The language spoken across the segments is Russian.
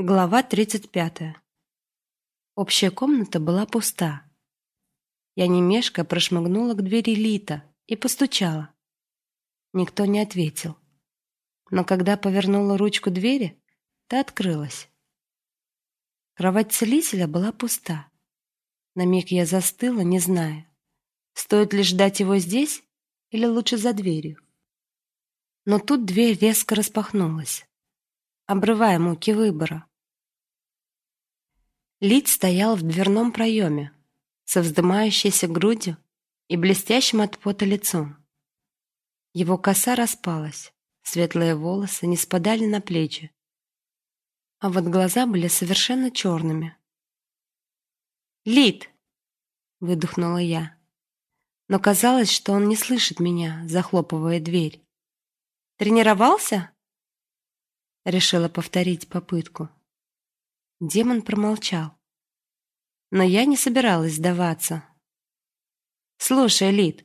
Глава 35. Общая комната была пуста. Я немешко прошмыгнула к двери Лита и постучала. Никто не ответил. Но когда повернула ручку двери, та открылась. Кровать целителя была пуста. На миг я застыла, не зная, стоит ли ждать его здесь или лучше за дверью. Но тут дверь резко распахнулась обрывая муки выбора. Лид стоял в дверном проеме, со вздымающейся грудью и блестящим от пота лицом. Его коса распалась, светлые волосы не спадали на плечи, а вот глаза были совершенно черными. «Лид!» — выдохнула я. Но казалось, что он не слышит меня, захлопывая дверь. «Тренировался?» Решила повторить попытку. Демон промолчал. Но я не собиралась сдаваться. Слушай, Лид,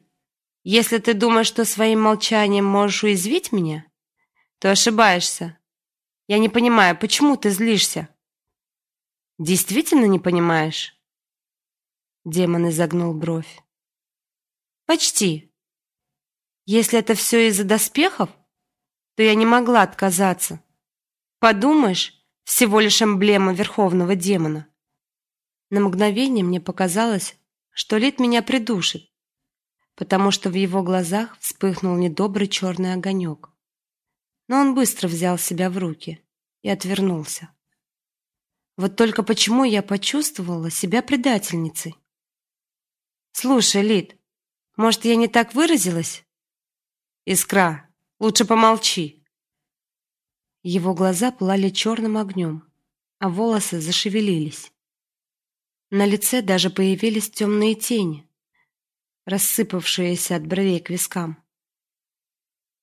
если ты думаешь, что своим молчанием можешь уязвить меня, то ошибаешься. Я не понимаю, почему ты злишься? Действительно не понимаешь? Демон изогнул бровь. Почти. Если это все из-за доспехов, то я не могла отказаться. Подумаешь, всего лишь эмблема верховного демона. На мгновение мне показалось, что Лид меня придушит, потому что в его глазах вспыхнул недобрый черный огонек. Но он быстро взял себя в руки и отвернулся. Вот только почему я почувствовала себя предательницей? Слушай, Лид, может, я не так выразилась? Искра, лучше помолчи. Его глаза пылали черным огнем, а волосы зашевелились. На лице даже появились темные тени, рассыпавшиеся от бровей к вискам.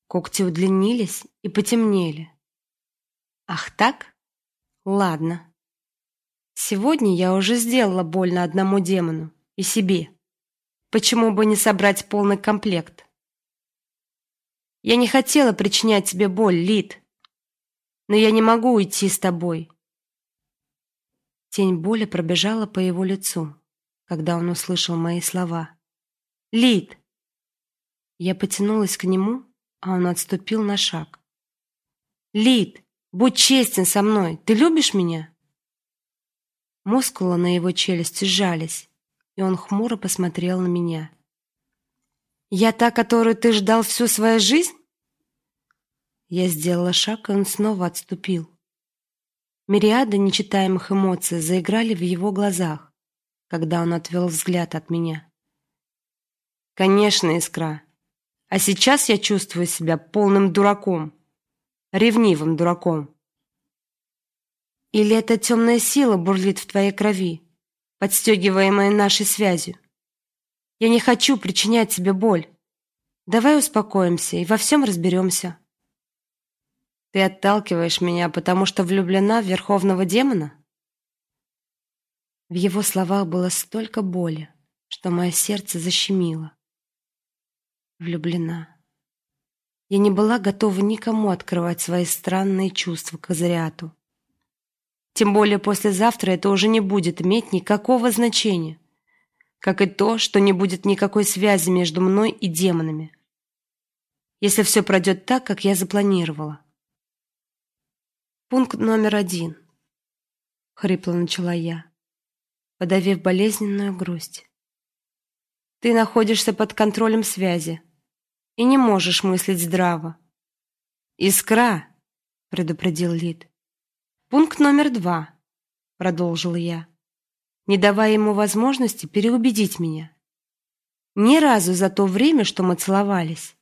Когти удлинились и потемнели. Ах так? Ладно. Сегодня я уже сделала больно одному демону и себе. Почему бы не собрать полный комплект? Я не хотела причинять тебе боль, Лид но я не могу уйти с тобой. Тень боли пробежала по его лицу, когда он услышал мои слова. Лид. Я потянулась к нему, а он отступил на шаг. Лид, будь честен со мной. Ты любишь меня? Мускулы на его челюсти сжались, и он хмуро посмотрел на меня. Я та, которую ты ждал всю свою жизнь? Я сделала шаг, и он снова отступил. Мириады нечитаемых эмоций заиграли в его глазах, когда он отвел взгляд от меня. Конечно, Искра. А сейчас я чувствую себя полным дураком, ревнивым дураком. Или эта темная сила бурлит в твоей крови, подстегиваемая нашей связью? Я не хочу причинять тебе боль. Давай успокоимся и во всем разберемся. Ты отталкиваешь меня, потому что влюблена в верховного демона? В его словах было столько боли, что мое сердце защемило. Влюблена. Я не была готова никому открывать свои странные чувства к Азариату. Тем более послезавтра это уже не будет иметь никакого значения, как и то, что не будет никакой связи между мной и демонами. Если все пройдет так, как я запланировала. Пункт номер один. Хрипло начала я, подавив болезненную грусть. Ты находишься под контролем связи и не можешь мыслить здраво. Искра, предупредил Лид. Пункт номер два, продолжил я, не давая ему возможности переубедить меня. Ни разу за то время, что мы целовались,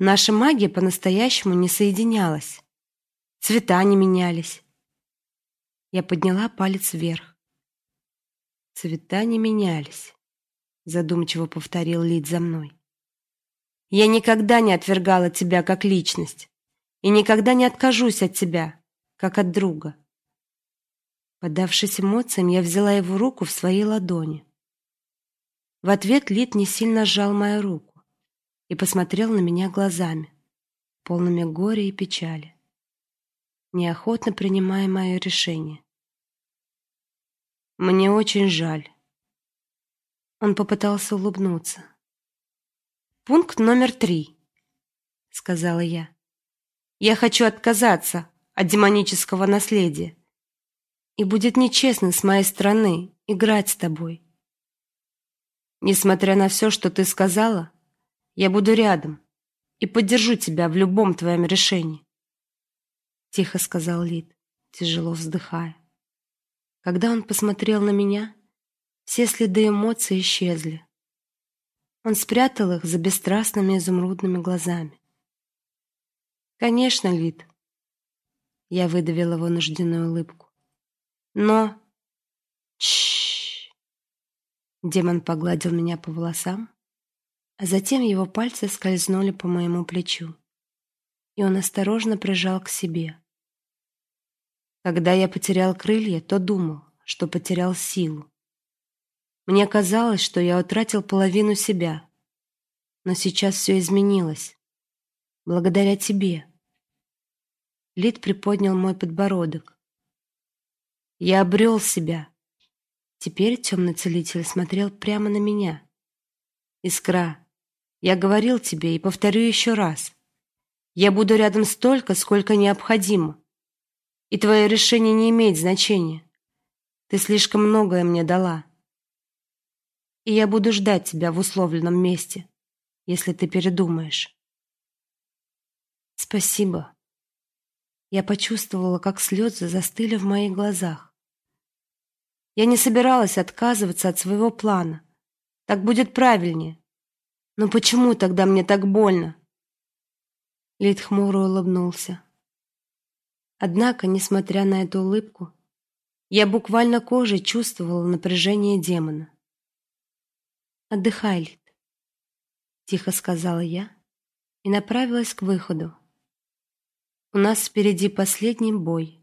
наша магия по-настоящему не соединялась. Цвета не менялись. Я подняла палец вверх. Цвета не менялись, задумчиво повторил Лид за мной. Я никогда не отвергала тебя как личность и никогда не откажусь от тебя, как от друга. Поддавшись эмоциям, я взяла его руку в свои ладони. В ответ Лид не сильно сжал мою руку и посмотрел на меня глазами, полными горя и печали. Неохотно принимая мое решение. Мне очень жаль. Он попытался улыбнуться. Пункт номер три, сказала я. Я хочу отказаться от демонического наследия. И будет нечестно с моей стороны играть с тобой. Несмотря на все, что ты сказала, я буду рядом и поддержу тебя в любом твоем решении. Тихо сказал Лид, тяжело вздыхая. Когда он посмотрел на меня, все следы эмоций исчезли. Он спрятал их за бесстрастными изумрудными глазами. Конечно, Лид. Я выдавила вынужденную улыбку. Но Чш. Демон погладил меня по волосам, а затем его пальцы скользнули по моему плечу, и он осторожно прижал к себе. Когда я потерял крылья, то думал, что потерял силу. Мне казалось, что я утратил половину себя. Но сейчас все изменилось. Благодаря тебе. Лид приподнял мой подбородок. Я обрел себя. Теперь темный целитель смотрел прямо на меня. Искра, я говорил тебе и повторю еще раз. Я буду рядом столько, сколько необходимо. И твое решение не имеет значения. Ты слишком многое мне дала. И я буду ждать тебя в условленном месте, если ты передумаешь. Спасибо. Я почувствовала, как слезы застыли в моих глазах. Я не собиралась отказываться от своего плана. Так будет правильнее. Но почему тогда мне так больно? Лид хмуро улыбнулся. Однако, несмотря на эту улыбку, я буквально кожей чувствовала напряжение демона. «Отдыхай, Лид», — тихо сказала я и направилась к выходу. «У нас впереди последний бой».